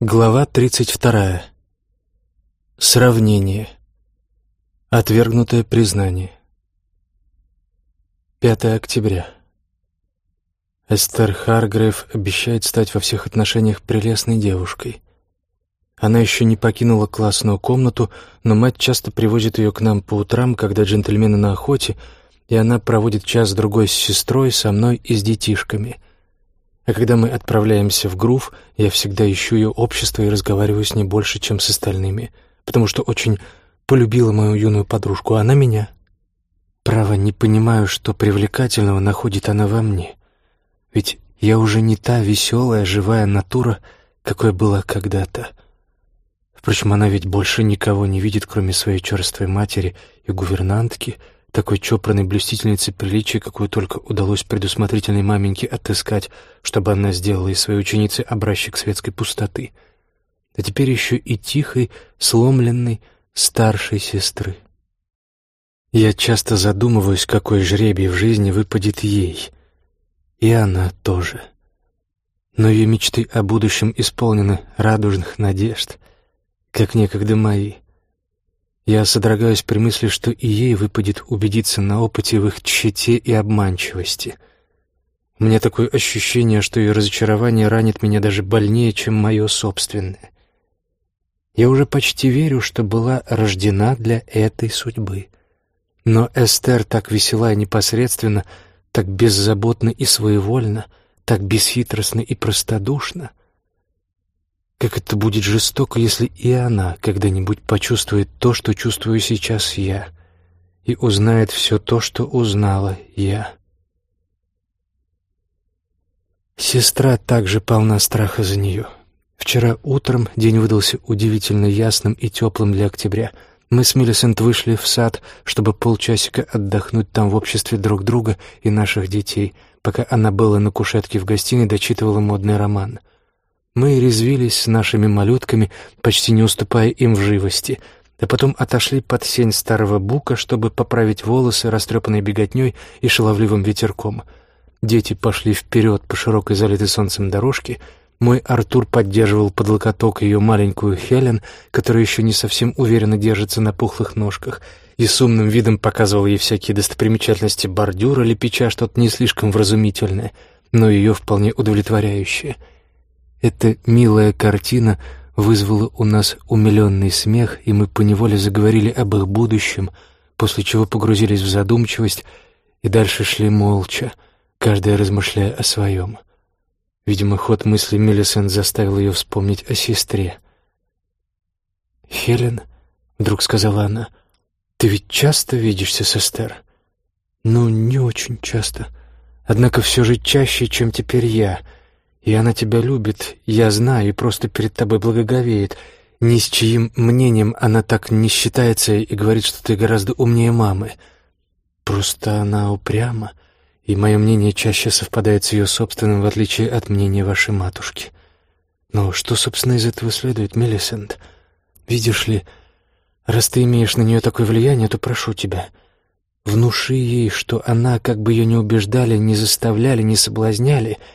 Глава 32. Сравнение. Отвергнутое признание. 5 октября. Эстер Харгрейв обещает стать во всех отношениях прелестной девушкой. Она еще не покинула классную комнату, но мать часто привозит ее к нам по утрам, когда джентльмены на охоте, и она проводит час-другой с сестрой, со мной и с детишками — а когда мы отправляемся в грув, я всегда ищу ее общество и разговариваю с ней больше, чем с остальными, потому что очень полюбила мою юную подружку, а она меня. Право, не понимаю, что привлекательного находит она во мне. Ведь я уже не та веселая, живая натура, какой была когда-то. Впрочем, она ведь больше никого не видит, кроме своей черствой матери и гувернантки — такой чопорной блюстительницы приличия, какую только удалось предусмотрительной маменьке отыскать, чтобы она сделала из своей ученицы образчик светской пустоты. А теперь еще и тихой, сломленной старшей сестры. Я часто задумываюсь, какой жребий в жизни выпадет ей. И она тоже. Но ее мечты о будущем исполнены радужных надежд, как некогда мои — я содрогаюсь при мысли, что и ей выпадет убедиться на опыте в их тщете и обманчивости. У меня такое ощущение, что ее разочарование ранит меня даже больнее, чем мое собственное. Я уже почти верю, что была рождена для этой судьбы. Но Эстер так весела и непосредственно, так беззаботно и своевольно, так бесхитростно и простодушно — как это будет жестоко, если и она когда-нибудь почувствует то, что чувствую сейчас я, и узнает все то, что узнала я. Сестра также полна страха за нее. Вчера утром день выдался удивительно ясным и теплым для октября. Мы с Миллисент вышли в сад, чтобы полчасика отдохнуть там в обществе друг друга и наших детей, пока она была на кушетке в гостиной дочитывала модный роман — мы резвились с нашими малютками, почти не уступая им в живости, а потом отошли под сень старого бука, чтобы поправить волосы, растрепанной беготней и шаловливым ветерком. Дети пошли вперед по широкой залитой солнцем дорожке. Мой Артур поддерживал под локоток ее маленькую Хелен, которая еще не совсем уверенно держится на пухлых ножках, и с умным видом показывал ей всякие достопримечательности бордюра, лепеча что-то не слишком вразумительное, но ее вполне удовлетворяющее — эта милая картина вызвала у нас умиленный смех, и мы поневоле заговорили об их будущем, после чего погрузились в задумчивость и дальше шли молча, каждая размышляя о своем. Видимо, ход мысли Миллисент заставил ее вспомнить о сестре. «Хелен», — вдруг сказала она, — «ты ведь часто видишься с Эстер?» «Ну, не очень часто. Однако все же чаще, чем теперь я. И она тебя любит, я знаю, и просто перед тобой благоговеет. Ни с чьим мнением она так не считается и говорит, что ты гораздо умнее мамы. Просто она упряма, и мое мнение чаще совпадает с ее собственным, в отличие от мнения вашей матушки. Но что, собственно, из этого следует, Мелисент? Видишь ли, раз ты имеешь на нее такое влияние, то прошу тебя, внуши ей, что она, как бы ее ни убеждали, не заставляли, не соблазняли —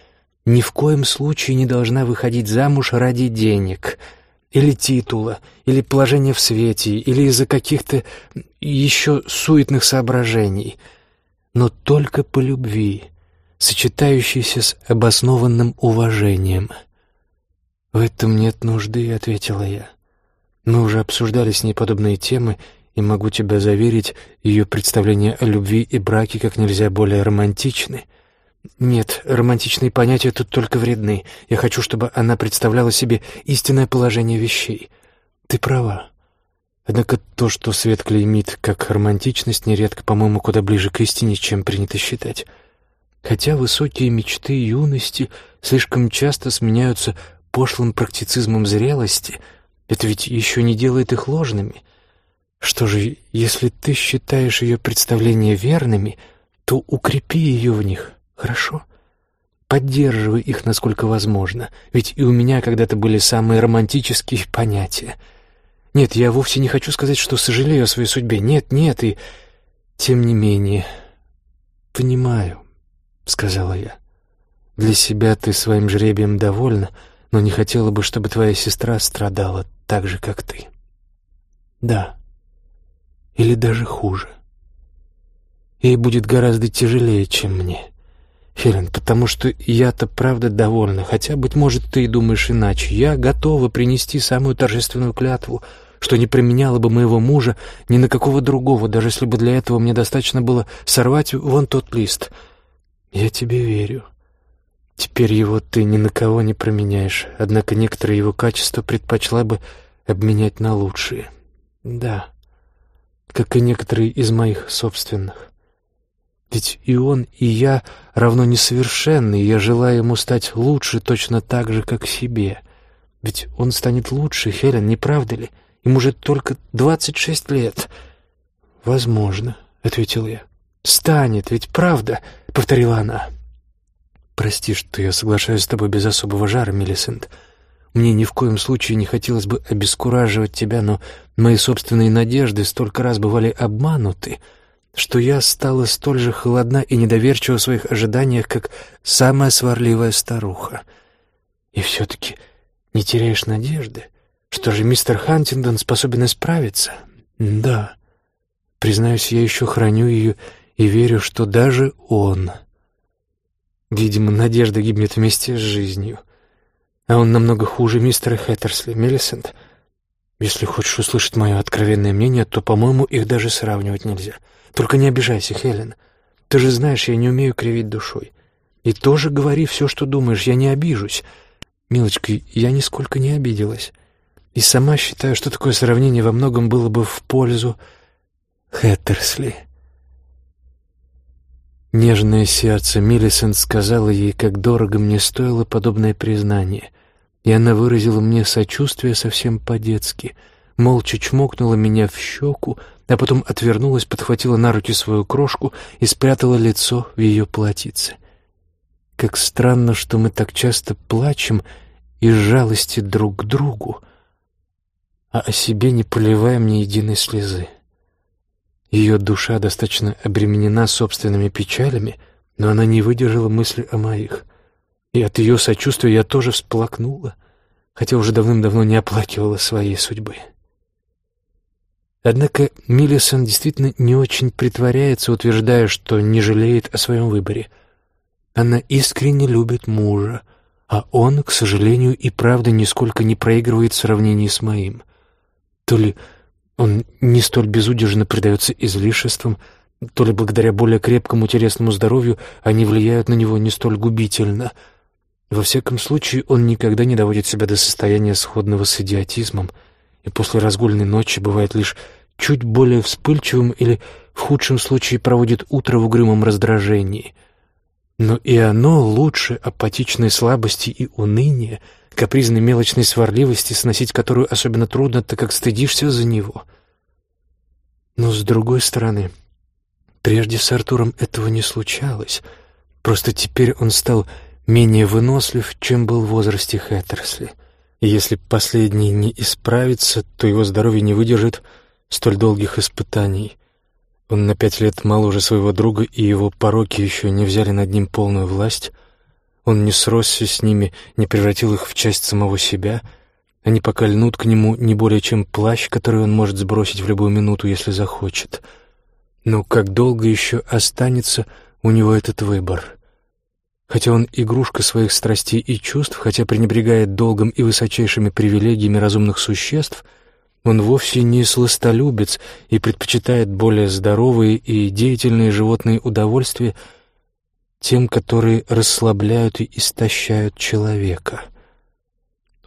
ни в коем случае не должна выходить замуж ради денег или титула, или положения в свете, или из-за каких-то еще суетных соображений, но только по любви, сочетающейся с обоснованным уважением. «В этом нет нужды», — ответила я. «Мы уже обсуждали с ней подобные темы, и могу тебя заверить, ее представления о любви и браке как нельзя более романтичны». Нет, романтичные понятия тут только вредны. Я хочу, чтобы она представляла себе истинное положение вещей. Ты права. Однако то, что свет клеймит как романтичность, нередко, по-моему, куда ближе к истине, чем принято считать. Хотя высокие мечты юности слишком часто сменяются пошлым практицизмом зрелости, это ведь еще не делает их ложными. Что же, если ты считаешь ее представления верными, то укрепи ее в них, Хорошо. Поддерживай их, насколько возможно, ведь и у меня когда-то были самые романтические понятия. Нет, я вовсе не хочу сказать, что сожалею о своей судьбе. Нет, нет, и... Тем не менее... Понимаю, — сказала я. Для себя ты своим жребием довольна, но не хотела бы, чтобы твоя сестра страдала так же, как ты. Да. Или даже хуже. Ей будет гораздо тяжелее, чем мне. Хелен, потому что я-то правда довольна, хотя, быть может, ты и думаешь иначе. Я готова принести самую торжественную клятву, что не применяла бы моего мужа ни на какого другого, даже если бы для этого мне достаточно было сорвать вон тот лист. Я тебе верю. Теперь его ты ни на кого не променяешь, однако некоторые его качества предпочла бы обменять на лучшие. Да, как и некоторые из моих собственных. Ведь и он, и я равно несовершенны, и я желаю ему стать лучше точно так же, как себе. Ведь он станет лучше, Хелен, не правда ли? Ему же только двадцать шесть лет. «Возможно», — ответил я. «Станет, ведь правда», — повторила она. «Прости, что я соглашаюсь с тобой без особого жара, Миллисент. Мне ни в коем случае не хотелось бы обескураживать тебя, но мои собственные надежды столько раз бывали обмануты» что я стала столь же холодна и недоверчива в своих ожиданиях, как самая сварливая старуха. И все-таки не теряешь надежды, что же мистер Хантингдон способен исправиться? Да. Признаюсь, я еще храню ее и верю, что даже он... Видимо, надежда гибнет вместе с жизнью. А он намного хуже мистера Хэттерсли, Мелисент. Если хочешь услышать мое откровенное мнение, то, по-моему, их даже сравнивать нельзя — только не обижайся, Хелен. Ты же знаешь, я не умею кривить душой. И тоже говори все, что думаешь, я не обижусь. Милочка, я нисколько не обиделась. И сама считаю, что такое сравнение во многом было бы в пользу Хэттерсли. Нежное сердце Миллисент сказала ей, как дорого мне стоило подобное признание, и она выразила мне сочувствие совсем по-детски, молча чмокнула меня в щеку, а потом отвернулась, подхватила на руки свою крошку и спрятала лицо в ее платьице. Как странно, что мы так часто плачем из жалости друг к другу, а о себе не поливаем ни единой слезы. Ее душа достаточно обременена собственными печалями, но она не выдержала мысли о моих. И от ее сочувствия я тоже всплакнула, хотя уже давным-давно не оплакивала своей судьбы. Однако Миллисон действительно не очень притворяется, утверждая, что не жалеет о своем выборе. Она искренне любит мужа, а он, к сожалению, и правда нисколько не проигрывает в сравнении с моим. То ли он не столь безудержно предается излишествам, то ли благодаря более крепкому телесному здоровью они влияют на него не столь губительно. Во всяком случае, он никогда не доводит себя до состояния сходного с идиотизмом — и после разгульной ночи бывает лишь чуть более вспыльчивым или, в худшем случае, проводит утро в угрюмом раздражении. Но и оно лучше апатичной слабости и уныния, капризной мелочной сварливости, сносить которую особенно трудно, так как стыдишься за него. Но, с другой стороны, прежде с Артуром этого не случалось. Просто теперь он стал менее вынослив, чем был в возрасте Хэттерсли — и если последний не исправится, то его здоровье не выдержит столь долгих испытаний. Он на пять лет моложе своего друга, и его пороки еще не взяли над ним полную власть. Он не сросся с ними, не превратил их в часть самого себя. Они пока льнут к нему не более чем плащ, который он может сбросить в любую минуту, если захочет. Но как долго еще останется у него этот выбор — Хотя он игрушка своих страстей и чувств, хотя пренебрегает долгом и высочайшими привилегиями разумных существ, он вовсе не сластолюбец и предпочитает более здоровые и деятельные животные удовольствия тем, которые расслабляют и истощают человека.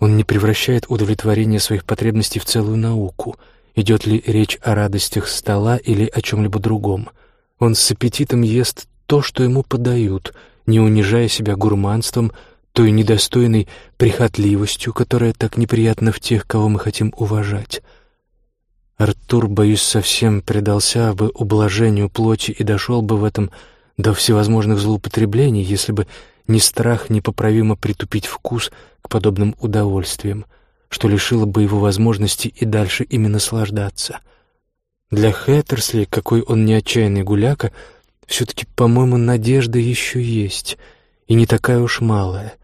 Он не превращает удовлетворение своих потребностей в целую науку, идет ли речь о радостях стола или о чем-либо другом. Он с аппетитом ест то, что ему подают — не унижая себя гурманством, той недостойной прихотливостью, которая так неприятна в тех, кого мы хотим уважать. Артур, боюсь, совсем предался бы ублажению плоти и дошел бы в этом до всевозможных злоупотреблений, если бы не страх непоправимо притупить вкус к подобным удовольствиям, что лишило бы его возможности и дальше ими наслаждаться. Для Хэттерсли, какой он не отчаянный гуляка, — все-таки, по-моему, надежда еще есть, и не такая уж малая.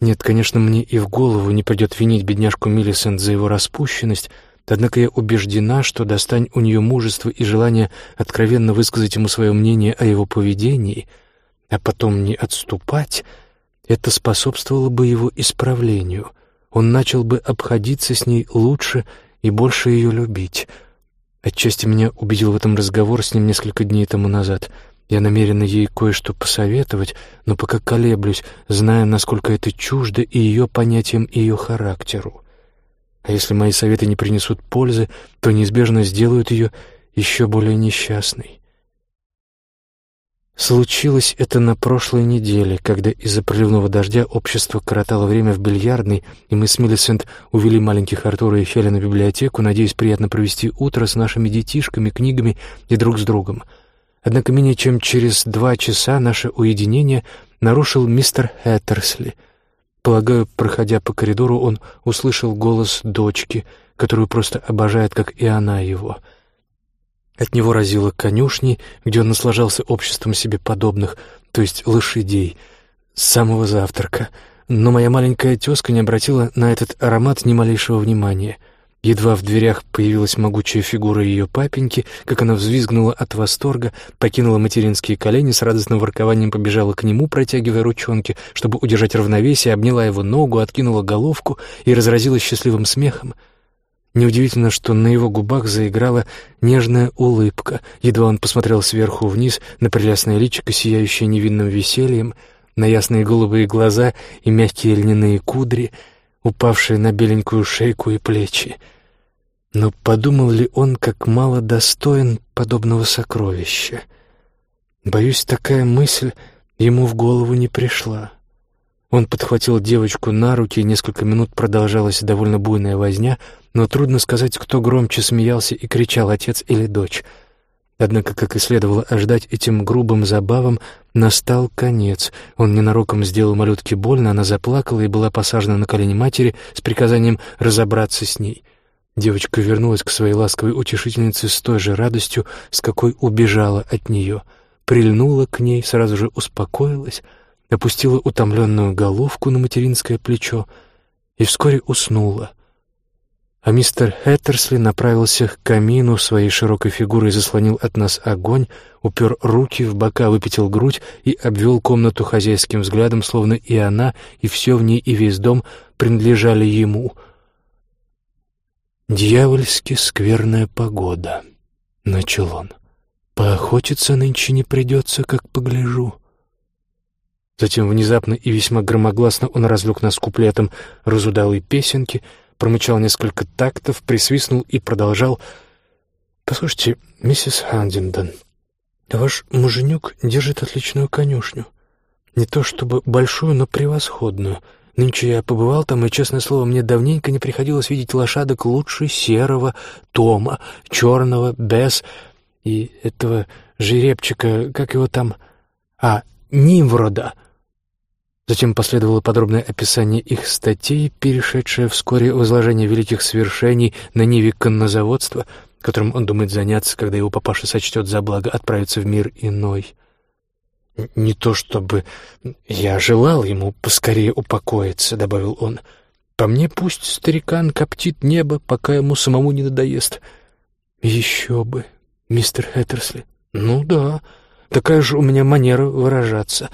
Нет, конечно, мне и в голову не придет винить бедняжку Миллисент за его распущенность, однако я убеждена, что достань у нее мужество и желание откровенно высказать ему свое мнение о его поведении, а потом не отступать, это способствовало бы его исправлению. Он начал бы обходиться с ней лучше и больше ее любить. Отчасти меня убедил в этом разговор с ним несколько дней тому назад — я намерена ей кое-что посоветовать, но пока колеблюсь, зная, насколько это чуждо и ее понятиям, и ее характеру. А если мои советы не принесут пользы, то неизбежно сделают ее еще более несчастной. Случилось это на прошлой неделе, когда из-за проливного дождя общество коротало время в бильярдной, и мы с Миллисент увели маленьких Артура и Феля на библиотеку, надеясь приятно провести утро с нашими детишками, книгами и друг с другом — Однако менее чем через два часа наше уединение нарушил мистер Хэттерсли. Полагаю, проходя по коридору, он услышал голос дочки, которую просто обожает, как и она его. От него разило конюшни, где он наслаждался обществом себе подобных, то есть лошадей, с самого завтрака. Но моя маленькая тезка не обратила на этот аромат ни малейшего внимания — Едва в дверях появилась могучая фигура ее папеньки, как она взвизгнула от восторга, покинула материнские колени, с радостным воркованием побежала к нему, протягивая ручонки, чтобы удержать равновесие, обняла его ногу, откинула головку и разразилась счастливым смехом. Неудивительно, что на его губах заиграла нежная улыбка, едва он посмотрел сверху вниз на прелестное личико, сияющее невинным весельем, на ясные голубые глаза и мягкие льняные кудри, упавшие на беленькую шейку и плечи. Но подумал ли он, как мало достоин подобного сокровища? Боюсь, такая мысль ему в голову не пришла. Он подхватил девочку на руки, и несколько минут продолжалась довольно буйная возня, но трудно сказать, кто громче смеялся и кричал, отец или дочь. Однако, как и следовало ожидать, этим грубым забавам настал конец. Он ненароком сделал малютке больно, она заплакала и была посажена на колени матери с приказанием разобраться с ней — Девочка вернулась к своей ласковой утешительнице с той же радостью, с какой убежала от нее, прильнула к ней, сразу же успокоилась, опустила утомленную головку на материнское плечо и вскоре уснула. А мистер Хэттерсли направился к камину, своей широкой фигурой заслонил от нас огонь, упер руки в бока, выпятил грудь и обвел комнату хозяйским взглядом, словно и она, и все в ней, и весь дом принадлежали ему — «Дьявольски скверная погода», — начал он. «Поохотиться нынче не придется, как погляжу». Затем внезапно и весьма громогласно он развлек нас куплетом разудалой песенки, промычал несколько тактов, присвистнул и продолжал. «Послушайте, миссис Хандиндон, ваш муженек держит отличную конюшню. Не то чтобы большую, но превосходную». Нынче я побывал там, и, честное слово, мне давненько не приходилось видеть лошадок лучше серого, тома, черного, без и этого жеребчика, как его там, а, Нимврода. Затем последовало подробное описание их статей, перешедшее вскоре в изложение великих свершений на ниве коннозаводства, которым он думает заняться, когда его папаша сочтет за благо отправиться в мир иной. «Не то чтобы я желал ему поскорее упокоиться», — добавил он. «По мне пусть старикан коптит небо, пока ему самому не надоест». «Еще бы, мистер Хэттерсли». «Ну да, такая же у меня манера выражаться.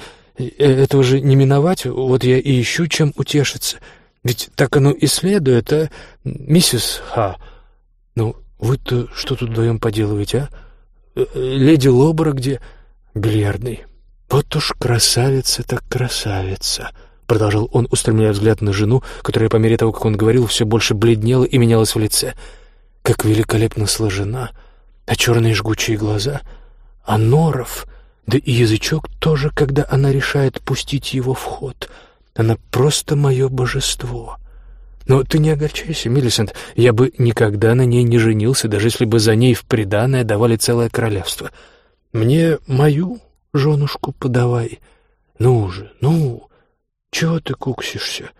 Э, этого же не миновать, вот я и ищу, чем утешиться. Ведь так оно и следует, а, миссис Ха? Ну, вы-то что тут вдвоем поделываете, а? Э, э, леди Лобора где? Бильярдный. «Вот уж красавица так красавица!» — продолжал он, устремляя взгляд на жену, которая по мере того, как он говорил, все больше бледнела и менялась в лице. «Как великолепно сложена! А черные жгучие глаза! А норов! Да и язычок тоже, когда она решает пустить его в ход! Она просто мое божество!» Но ты не огорчайся, Миллисент, я бы никогда на ней не женился, даже если бы за ней в приданое давали целое королевство. Мне мою женушку подавай. Ну же, ну, чего ты куксишься?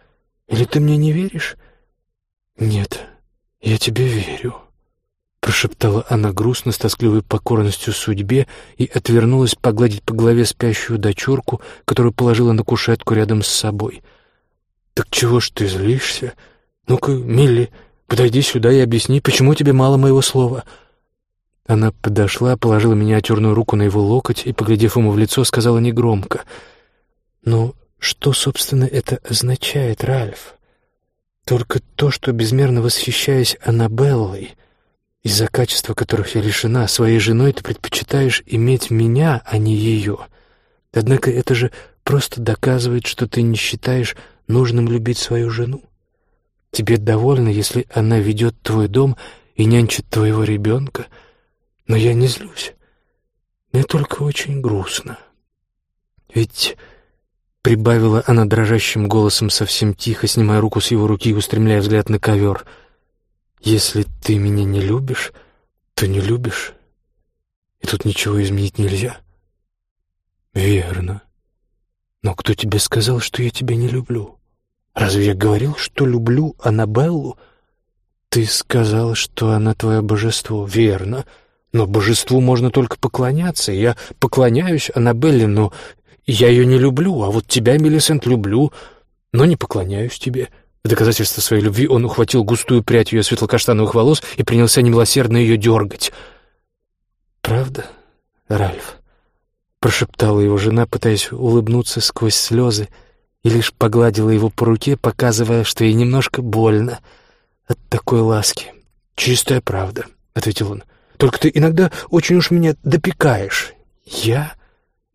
Или ты мне не веришь? Нет, я тебе верю, прошептала она грустно с тоскливой покорностью судьбе и отвернулась погладить по голове спящую дочурку, которую положила на кушетку рядом с собой. «Так чего ж ты злишься? Ну-ка, Милли, подойди сюда и объясни, почему тебе мало моего слова?» Она подошла, положила миниатюрную руку на его локоть и, поглядев ему в лицо, сказала негромко. «Ну, что, собственно, это означает, Ральф? Только то, что, безмерно восхищаясь Аннабеллой, из-за качества которых я лишена, своей женой ты предпочитаешь иметь меня, а не ее. Однако это же просто доказывает, что ты не считаешь нужным любить свою жену. Тебе довольно, если она ведет твой дом и нянчит твоего ребенка, но я не злюсь. Мне только очень грустно. Ведь Прибавила она дрожащим голосом совсем тихо, снимая руку с его руки и устремляя взгляд на ковер. «Если ты меня не любишь, то не любишь, и тут ничего изменить нельзя». «Верно. Но кто тебе сказал, что я тебя не люблю? Разве я говорил, что люблю Аннабеллу?» «Ты сказал, что она твое божество. Верно. Но божеству можно только поклоняться. Я поклоняюсь Аннабелле, но я ее не люблю, а вот тебя, Мелисент, люблю, но не поклоняюсь тебе». В доказательство своей любви он ухватил густую прядь ее светло-каштановых волос и принялся немилосердно ее дергать. «Правда, Ральф?» — прошептала его жена, пытаясь улыбнуться сквозь слезы, и лишь погладила его по руке, показывая, что ей немножко больно от такой ласки. «Чистая правда», — ответил он. «Только ты иногда очень уж меня допекаешь». «Я?»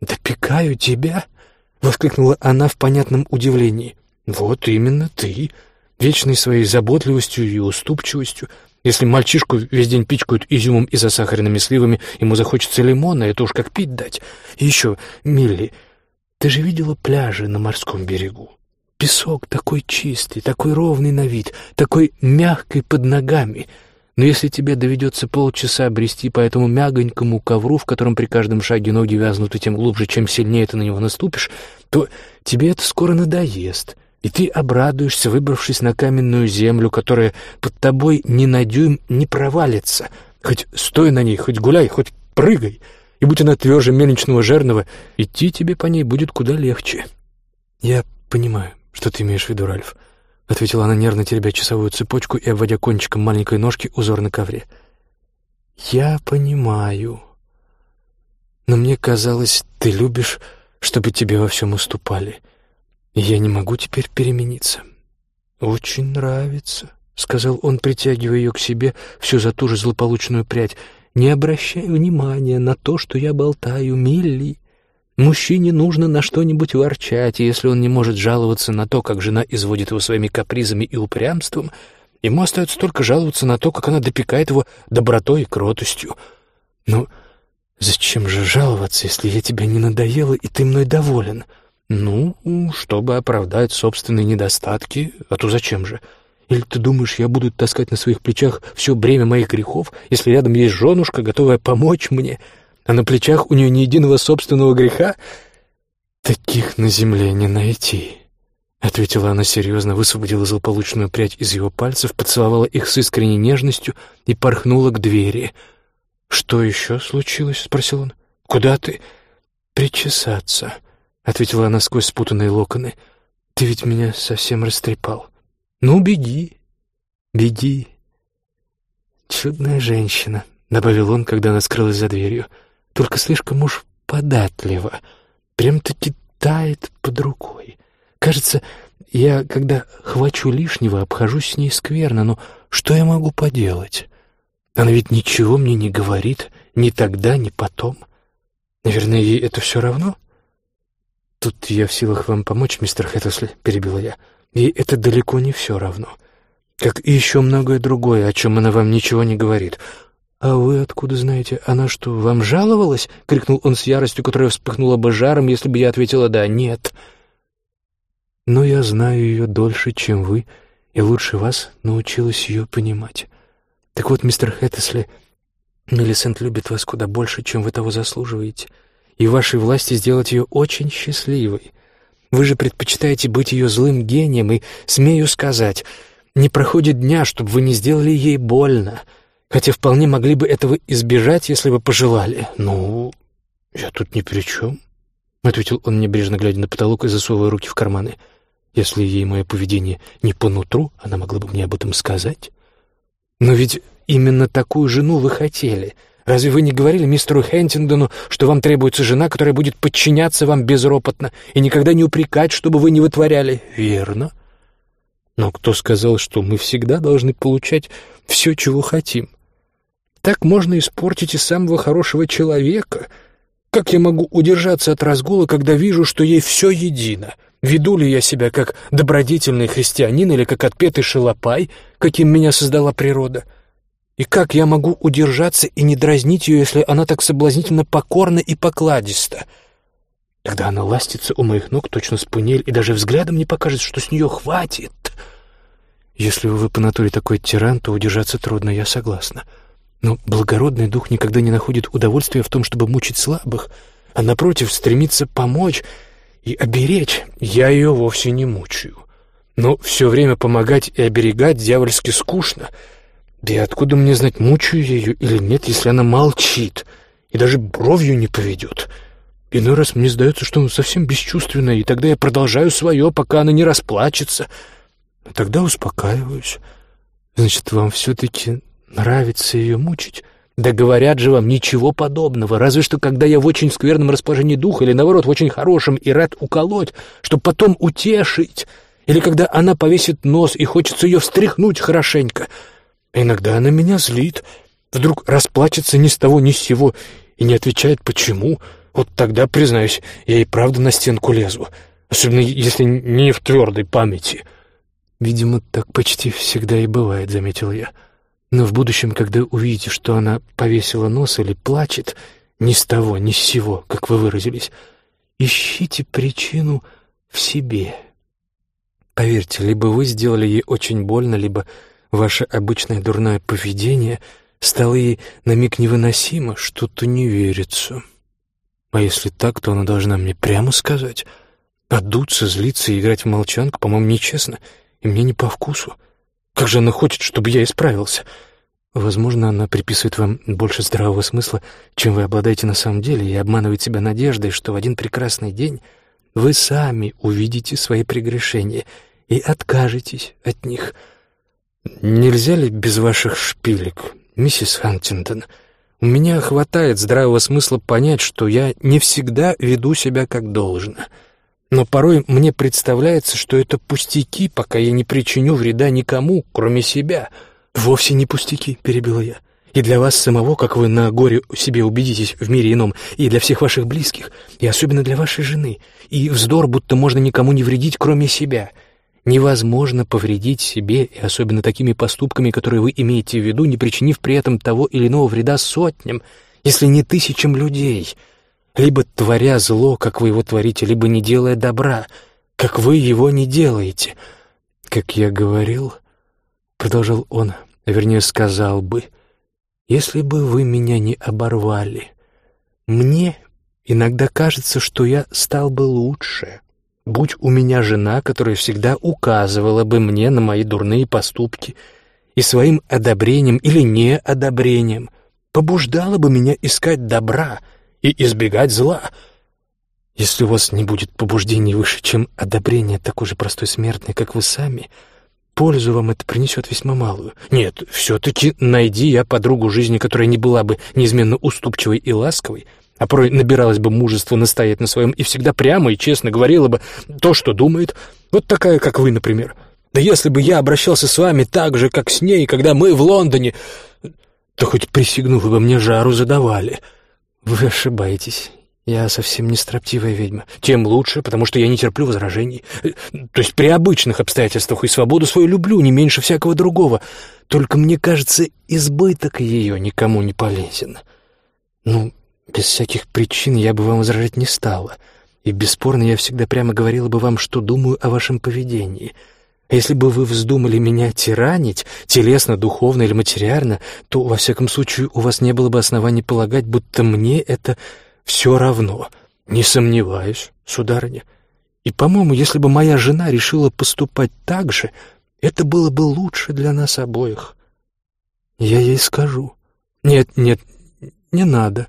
«Допекаю тебя?» — воскликнула она в понятном удивлении. «Вот именно ты, вечной своей заботливостью и уступчивостью. Если мальчишку весь день пичкают изюмом и засахаренными сливами, ему захочется лимона, это уж как пить дать. И еще, Милли, ты же видела пляжи на морском берегу? Песок такой чистый, такой ровный на вид, такой мягкий под ногами — но если тебе доведется полчаса брести по этому мягонькому ковру, в котором при каждом шаге ноги вязнут, и тем глубже, чем сильнее ты на него наступишь, то тебе это скоро надоест, и ты обрадуешься, выбравшись на каменную землю, которая под тобой ни на дюйм не провалится. Хоть стой на ней, хоть гуляй, хоть прыгай, и будь она тверже мельничного жернова, идти тебе по ней будет куда легче. Я понимаю, что ты имеешь в виду, Ральф. — ответила она, нервно теребя часовую цепочку и обводя кончиком маленькой ножки узор на ковре. «Я понимаю. Но мне казалось, ты любишь, чтобы тебе во всем уступали. Я не могу теперь перемениться». «Очень нравится», — сказал он, притягивая ее к себе всю за ту же злополучную прядь. «Не обращай внимания на то, что я болтаю, Милли. Мужчине нужно на что-нибудь ворчать, и если он не может жаловаться на то, как жена изводит его своими капризами и упрямством, ему остается только жаловаться на то, как она допекает его добротой и кротостью. Ну, зачем же жаловаться, если я тебе не надоела, и ты мной доволен? Ну, чтобы оправдать собственные недостатки, а то зачем же? Или ты думаешь, я буду таскать на своих плечах все бремя моих грехов, если рядом есть женушка, готовая помочь мне?» а на плечах у нее ни единого собственного греха? Таких на земле не найти. — ответила она серьезно, высвободила злополучную прядь из его пальцев, поцеловала их с искренней нежностью и порхнула к двери. «Что еще случилось?» — спросил он. «Куда ты?» «Причесаться», — ответила она сквозь спутанные локоны. «Ты ведь меня совсем растрепал. Ну, беги, беги». «Чудная женщина», — добавил он, когда она скрылась за дверью только слишком уж податливо, прям-таки тает под рукой. Кажется, я, когда хвачу лишнего, обхожусь с ней скверно, но что я могу поделать? Она ведь ничего мне не говорит, ни тогда, ни потом. Наверное, ей это все равно? Тут я в силах вам помочь, мистер Хэттесли, перебила я. Ей это далеко не все равно. Как и еще многое другое, о чем она вам ничего не говорит. «А вы откуда знаете? Она что, вам жаловалась?» — крикнул он с яростью, которая вспыхнула бы жаром, если бы я ответила «да». «Нет». «Но я знаю ее дольше, чем вы, и лучше вас научилась ее понимать. Так вот, мистер Хэттесли, Мелисент любит вас куда больше, чем вы того заслуживаете, и вашей власти сделать ее очень счастливой. Вы же предпочитаете быть ее злым гением, и, смею сказать, не проходит дня, чтобы вы не сделали ей больно» хотя вполне могли бы этого избежать, если бы пожелали. «Ну, я тут ни при чем», — ответил он, небрежно глядя на потолок и засовывая руки в карманы. Если ей мое поведение не по нутру, она могла бы мне об этом сказать. Но ведь именно такую жену вы хотели. Разве вы не говорили мистеру Хентингдону, что вам требуется жена, которая будет подчиняться вам безропотно и никогда не упрекать, чтобы вы не вытворяли? Верно. Но кто сказал, что мы всегда должны получать все, чего хотим? Так можно испортить и самого хорошего человека. Как я могу удержаться от разгула, когда вижу, что ей все едино? Веду ли я себя как добродетельный христианин или как отпетый шалопай, каким меня создала природа? И как я могу удержаться и не дразнить ее, если она так соблазнительно покорна и покладиста? Тогда она ластится у моих ног, точно спунель, и даже взглядом не покажет, что с нее хватит. Если вы по натуре такой тиран, то удержаться трудно, я согласна. — но благородный дух никогда не находит удовольствия в том, чтобы мучить слабых, а, напротив, стремится помочь и оберечь. Я ее вовсе не мучаю. Но все время помогать и оберегать дьявольски скучно. Да и откуда мне знать, мучаю я ее или нет, если она молчит и даже бровью не поведет? Иной раз мне сдается, что она совсем бесчувственная, и тогда я продолжаю свое, пока она не расплачется. Тогда успокаиваюсь. Значит, вам все-таки Нравится ее мучить? Да говорят же вам, ничего подобного, разве что когда я в очень скверном расположении духа или, наоборот, в очень хорошем и рад уколоть, чтобы потом утешить, или когда она повесит нос и хочется ее встряхнуть хорошенько. Иногда она меня злит, вдруг расплачется ни с того ни с сего и не отвечает «почему?». Вот тогда, признаюсь, я и правда на стенку лезу, особенно если не в твердой памяти. «Видимо, так почти всегда и бывает», — заметил я. — но в будущем, когда увидите, что она повесила нос или плачет, ни с того, ни с сего, как вы выразились, ищите причину в себе. Поверьте, либо вы сделали ей очень больно, либо ваше обычное дурное поведение стало ей на миг невыносимо, что-то не верится. А если так, то она должна мне прямо сказать. Отдуться, злиться и играть в молчанку, по-моему, нечестно, и мне не по вкусу. Как же она хочет, чтобы я исправился? Возможно, она приписывает вам больше здравого смысла, чем вы обладаете на самом деле, и обманывает себя надеждой, что в один прекрасный день вы сами увидите свои прегрешения и откажетесь от них. Нельзя ли без ваших шпилек, миссис Хантингтон? У меня хватает здравого смысла понять, что я не всегда веду себя как должно — но порой мне представляется, что это пустяки, пока я не причиню вреда никому, кроме себя. Вовсе не пустяки, перебила я. И для вас самого, как вы на горе себе убедитесь в мире ином, и для всех ваших близких, и особенно для вашей жены. И вздор, будто можно никому не вредить, кроме себя. Невозможно повредить себе, и особенно такими поступками, которые вы имеете в виду, не причинив при этом того или иного вреда сотням, если не тысячам людей — либо творя зло, как вы его творите, либо не делая добра, как вы его не делаете. Как я говорил, продолжал он, вернее сказал бы, если бы вы меня не оборвали, мне иногда кажется, что я стал бы лучше. Будь у меня жена, которая всегда указывала бы мне на мои дурные поступки и своим одобрением или неодобрением побуждала бы меня искать добра — и избегать зла. Если у вас не будет побуждений выше, чем одобрение такой же простой смертной, как вы сами, пользу вам это принесет весьма малую. Нет, все-таки найди я подругу жизни, которая не была бы неизменно уступчивой и ласковой, а порой набиралась бы мужества настоять на своем и всегда прямо и честно говорила бы то, что думает. Вот такая, как вы, например. Да если бы я обращался с вами так же, как с ней, когда мы в Лондоне, то хоть присягну, вы бы мне жару задавали». «Вы ошибаетесь. Я совсем не строптивая ведьма. Тем лучше, потому что я не терплю возражений. То есть при обычных обстоятельствах и свободу свою люблю не меньше всякого другого. Только мне кажется, избыток ее никому не полезен. Ну, без всяких причин я бы вам возражать не стала. И бесспорно я всегда прямо говорила бы вам, что думаю о вашем поведении». Если бы вы вздумали меня тиранить, телесно, духовно или материально, то, во всяком случае, у вас не было бы оснований полагать, будто мне это все равно. Не сомневаюсь, сударыня. И, по-моему, если бы моя жена решила поступать так же, это было бы лучше для нас обоих. Я ей скажу. Нет, нет, не надо.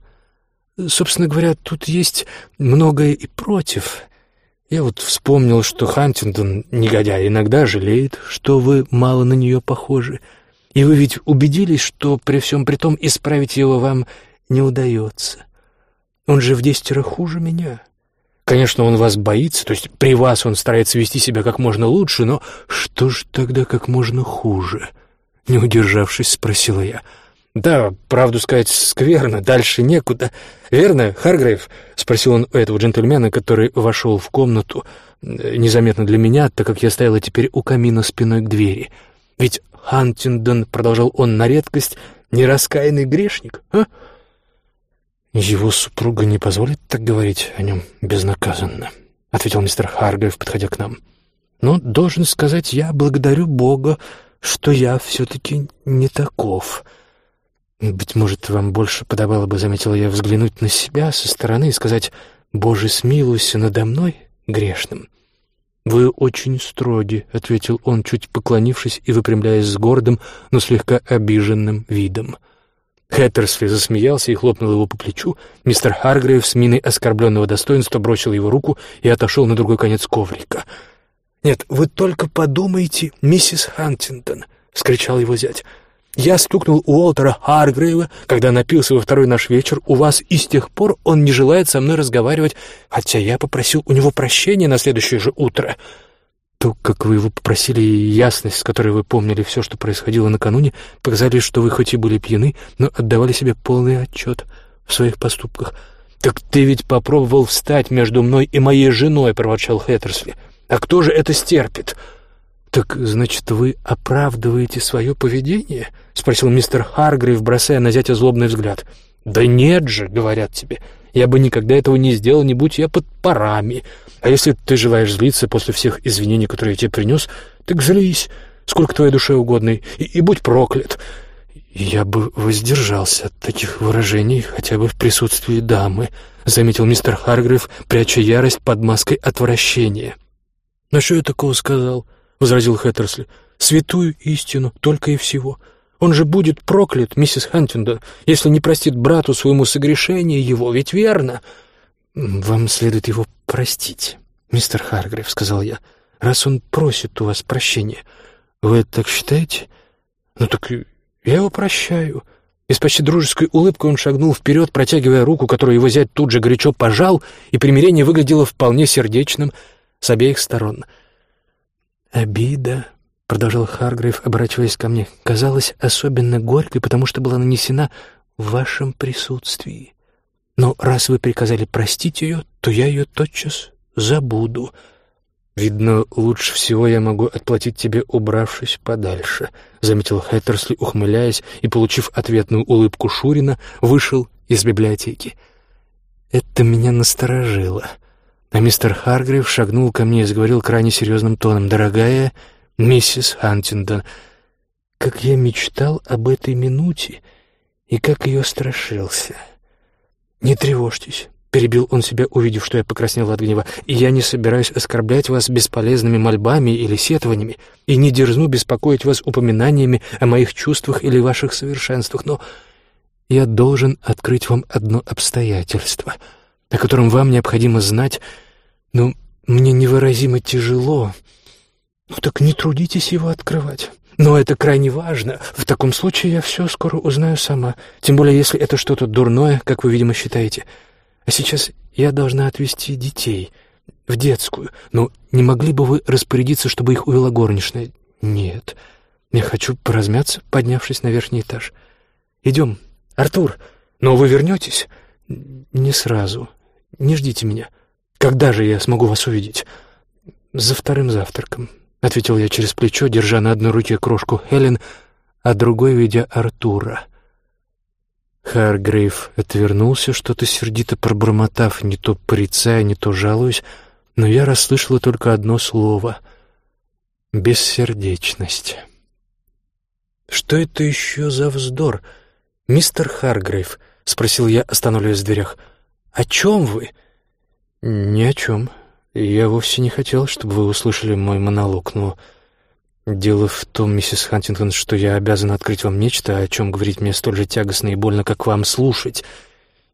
Собственно говоря, тут есть многое и против. Я вот вспомнил, что Хантингтон, негодяй, иногда жалеет, что вы мало на нее похожи. И вы ведь убедились, что при всем при том исправить его вам не удается. Он же в десятеро хуже меня. Конечно, он вас боится, то есть при вас он старается вести себя как можно лучше, но что же тогда как можно хуже? Не удержавшись, спросила я. «Да, правду сказать, скверно, дальше некуда. Верно, Харгрейв?» — спросил он у этого джентльмена, который вошел в комнату, э, незаметно для меня, так как я стояла теперь у камина спиной к двери. «Ведь Хантиндон, — продолжал он на редкость, — нераскаянный грешник, а?» «Его супруга не позволит так говорить о нем безнаказанно», — ответил мистер Харгрейв, подходя к нам. «Но, должен сказать, я благодарю Бога, что я все-таки не таков. Быть может, вам больше подобало бы, заметила я, взглянуть на себя со стороны и сказать «Боже, смилуйся надо мной, грешным». «Вы очень строги», — ответил он, чуть поклонившись и выпрямляясь с гордым, но слегка обиженным видом. Хэттерсли засмеялся и хлопнул его по плечу. Мистер Харгрейв с миной оскорбленного достоинства бросил его руку и отошел на другой конец коврика. «Нет, вы только подумайте, миссис Хантингтон!» — вскричал его зять. «Я стукнул Уолтера Харгрейва, когда напился во второй наш вечер у вас, и с тех пор он не желает со мной разговаривать, хотя я попросил у него прощения на следующее же утро». То, как вы его попросили, и ясность, с которой вы помнили все, что происходило накануне, показали, что вы хоть и были пьяны, но отдавали себе полный отчет в своих поступках. «Так ты ведь попробовал встать между мной и моей женой», — проворчал Хэттерсли. «А кто же это стерпит?» «Так, значит, вы оправдываете свое поведение?» — спросил мистер Харгрейв, бросая на зятя злобный взгляд. «Да нет же», — говорят тебе, — «я бы никогда этого не сделал, не будь я под парами». А если ты желаешь злиться после всех извинений, которые я тебе принес, так злись, сколько твоей душе угодно, и, и будь проклят. Я бы воздержался от таких выражений, хотя бы в присутствии дамы, заметил мистер Харгрив, пряча ярость под маской отвращения. «На что я такого сказал?» — возразил Хэттерсли. «Святую истину, только и всего. Он же будет проклят, миссис Хантингдон, если не простит брату своему согрешение его, ведь верно?» «Вам следует его простить, мистер Харгрив», — сказал я, — «раз он просит у вас прощения. Вы так считаете?» «Ну так я его прощаю». И с почти дружеской улыбкой он шагнул вперед, протягивая руку, которую его зять тут же горячо пожал, и примирение выглядело вполне сердечным с обеих сторон. «Обида», — продолжал Харгрейв, оборачиваясь ко мне, — «казалась особенно горькой, потому что была нанесена в вашем присутствии. Но раз вы приказали простить ее, то я ее тотчас забуду. Видно, лучше всего я могу отплатить тебе, убравшись подальше, — заметил Хэттерсли, ухмыляясь, и, получив ответную улыбку Шурина, вышел из библиотеки. Это меня насторожило. А мистер Харгрив шагнул ко мне и заговорил крайне серьезным тоном. «Дорогая миссис Хантингдон, как я мечтал об этой минуте и как ее страшился!» «Не тревожьтесь», — перебил он себя, увидев, что я покраснел от гнева, «и я не собираюсь оскорблять вас бесполезными мольбами или сетованиями, и не дерзну беспокоить вас упоминаниями о моих чувствах или ваших совершенствах, но я должен открыть вам одно обстоятельство, о котором вам необходимо знать, но мне невыразимо тяжело. Ну так не трудитесь его открывать». Но это крайне важно. В таком случае я все скоро узнаю сама. Тем более, если это что-то дурное, как вы, видимо, считаете. А сейчас я должна отвезти детей в детскую. Но не могли бы вы распорядиться, чтобы их увела горничная? Нет. Я хочу поразмяться, поднявшись на верхний этаж. Идем. Артур, но вы вернетесь? Не сразу. Не ждите меня. Когда же я смогу вас увидеть? За вторым завтраком. — ответил я через плечо, держа на одной руке крошку Хелен, а другой ведя Артура. Харгрейв отвернулся, что-то сердито пробормотав, не то порицая, не то жалуясь, но я расслышала только одно слово — бессердечность. «Что это еще за вздор, мистер Харгрейв?» — спросил я, останавливаясь в дверях. «О чем вы?» «Ни о чем», «Я вовсе не хотел, чтобы вы услышали мой монолог, но дело в том, миссис Хантингтон, что я обязан открыть вам нечто, о чем говорить мне столь же тягостно и больно, как вам слушать.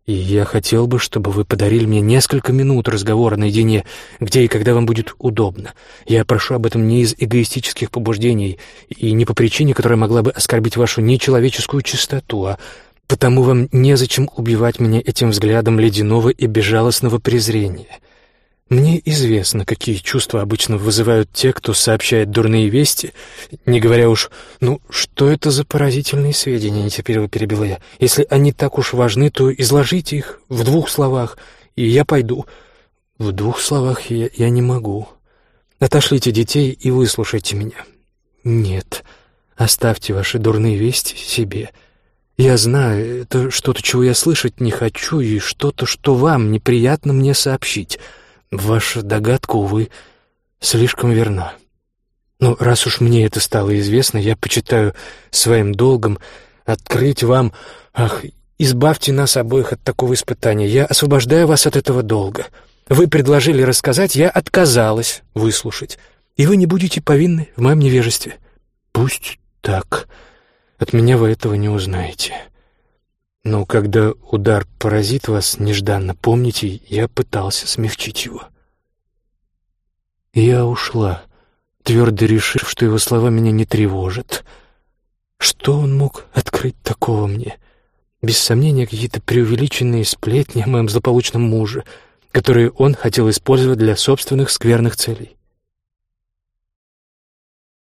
И я хотел бы, чтобы вы подарили мне несколько минут разговора наедине, где и когда вам будет удобно. Я прошу об этом не из эгоистических побуждений и не по причине, которая могла бы оскорбить вашу нечеловеческую чистоту, а потому вам незачем убивать меня этим взглядом ледяного и безжалостного презрения. Мне известно, какие чувства обычно вызывают те, кто сообщает дурные вести, не говоря уж, ну, что это за поразительные сведения, нетерпеливо перебила я. Если они так уж важны, то изложите их в двух словах, и я пойду. В двух словах я, я не могу. Отошлите детей и выслушайте меня. Нет, оставьте ваши дурные вести себе. Я знаю, это что-то, чего я слышать не хочу, и что-то, что вам неприятно мне сообщить — Ваша догадка, увы, слишком верна. Но раз уж мне это стало известно, я почитаю своим долгом открыть вам... Ах, избавьте нас обоих от такого испытания. Я освобождаю вас от этого долга. Вы предложили рассказать, я отказалась выслушать. И вы не будете повинны в моем невежестве. Пусть так. От меня вы этого не узнаете. Но когда удар поразит вас нежданно, помните, я пытался смягчить его. я ушла, твердо решив, что его слова меня не тревожат. Что он мог открыть такого мне? Без сомнения, какие-то преувеличенные сплетни о моем злополучном муже, которые он хотел использовать для собственных скверных целей.